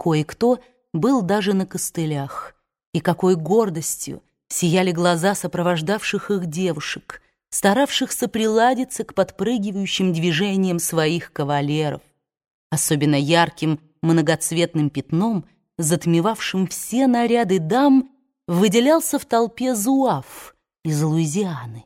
Кое-кто был даже на костылях. И какой гордостью сияли глаза сопровождавших их девушек, старавшихся приладиться к подпрыгивающим движениям своих кавалеров. Особенно ярким многоцветным пятном, затмевавшим все наряды дам, выделялся в толпе Зуав из Луизианы.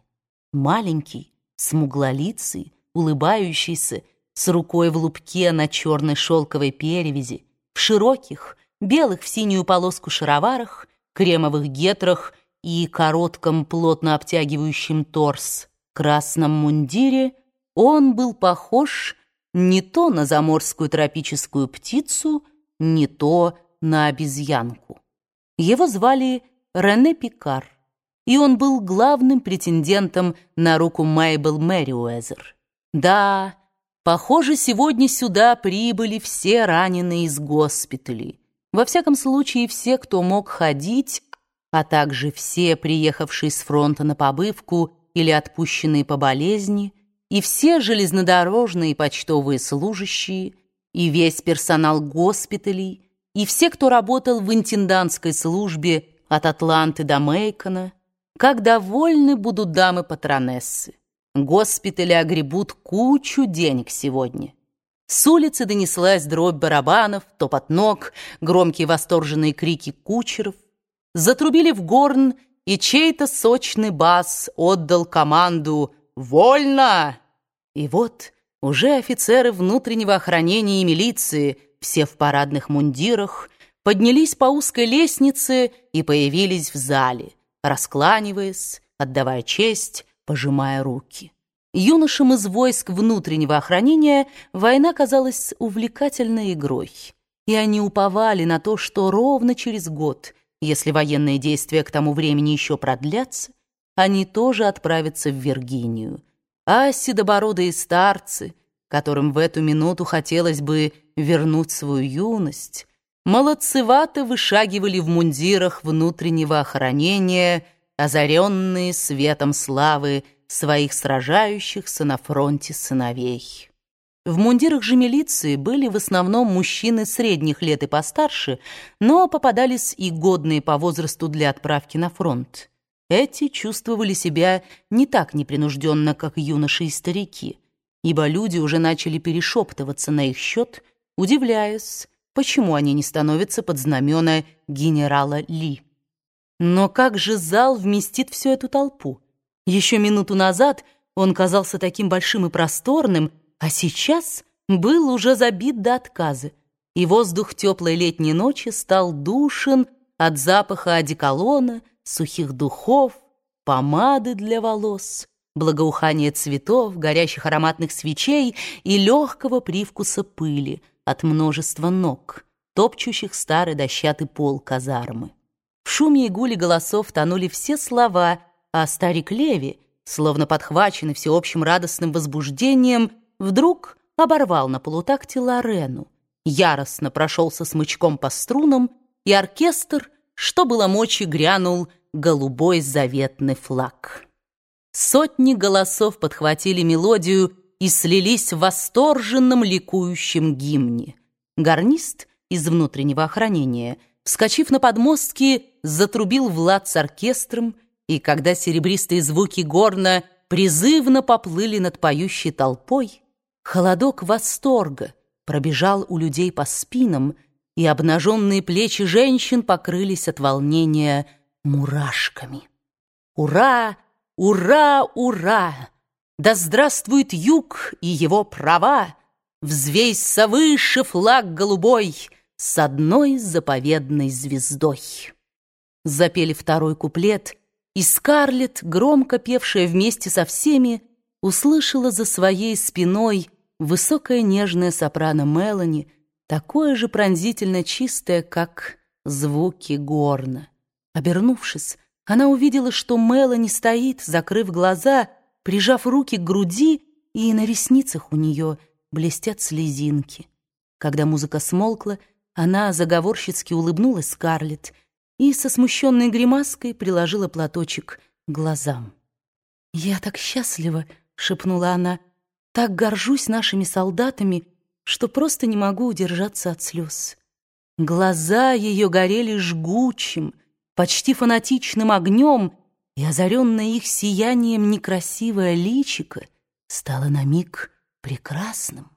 Маленький, смуглолицый, улыбающийся, с рукой в лупке на черной шелковой перевязи, в широких, белых в синюю полоску шароварах, кремовых гетрах и коротком, плотно обтягивающем торс, красном мундире, он был похож не то на заморскую тропическую птицу, не то на обезьянку. Его звали Рене Пикар, и он был главным претендентом на руку Мейбл Мэриуэзер. Да, похоже, сегодня сюда прибыли все раненые из госпиталей. Во всяком случае, все, кто мог ходить, а также все, приехавшие с фронта на побывку или отпущенные по болезни, и все железнодорожные почтовые служащие, и весь персонал госпиталей, и все, кто работал в интендантской службе от Атланты до Мейкона, как довольны будут дамы-патронессы. Госпитали огребут кучу денег сегодня. С улицы донеслась дробь барабанов, топот ног, громкие восторженные крики кучеров. Затрубили в горн, и чей-то сочный бас отдал команду «Вольно!». И вот уже офицеры внутреннего охранения и милиции, все в парадных мундирах, поднялись по узкой лестнице и появились в зале, раскланиваясь, отдавая честь, пожимая руки. Юношам из войск внутреннего охранения война казалась увлекательной игрой, и они уповали на то, что ровно через год, если военные действия к тому времени еще продлятся, они тоже отправятся в Виргинию. А седобородые старцы, которым в эту минуту хотелось бы вернуть свою юность, молодцевато вышагивали в мундирах внутреннего охранения, озаренные светом славы, своих сражающихся на фронте сыновей. В мундирах же милиции были в основном мужчины средних лет и постарше, но попадались и годные по возрасту для отправки на фронт. Эти чувствовали себя не так непринужденно, как юноши и старики, ибо люди уже начали перешептываться на их счет, удивляясь, почему они не становятся под знамена генерала Ли. Но как же зал вместит всю эту толпу? Еще минуту назад он казался таким большим и просторным, а сейчас был уже забит до отказа, и воздух теплой летней ночи стал душен от запаха одеколона, сухих духов, помады для волос, благоухания цветов, горящих ароматных свечей и легкого привкуса пыли от множества ног, топчущих старый дощатый пол казармы. В шуме и гуле голосов тонули все слова — а старик Леви, словно подхваченный всеобщим радостным возбуждением, вдруг оборвал на полутакте Лорену, яростно прошелся смычком по струнам, и оркестр, что было мочи, грянул голубой заветный флаг. Сотни голосов подхватили мелодию и слились в восторженном ликующем гимне. Гарнист из внутреннего охранения, вскочив на подмостки, затрубил Влад с оркестром, и когда серебристые звуки горна призывно поплыли над поющей толпой, холодок восторга пробежал у людей по спинам, и обнаженные плечи женщин покрылись от волнения мурашками. Ура! Ура! Ура! Да здравствует юг и его права! Взвейся выше флаг голубой с одной заповедной звездой. Запели второй куплет — и Скарлетт, громко певшая вместе со всеми, услышала за своей спиной высокое нежное сопрано Мелани, такое же пронзительно чистое, как звуки горна. Обернувшись, она увидела, что Мелани стоит, закрыв глаза, прижав руки к груди, и на ресницах у нее блестят слезинки. Когда музыка смолкла, она заговорщицки улыбнулась Скарлетт, и со смущенной гримаской приложила платочек к глазам. «Я так счастлива!» — шепнула она. «Так горжусь нашими солдатами, что просто не могу удержаться от слез. Глаза ее горели жгучим, почти фанатичным огнем, и озаренное их сиянием некрасивое личико стало на миг прекрасным.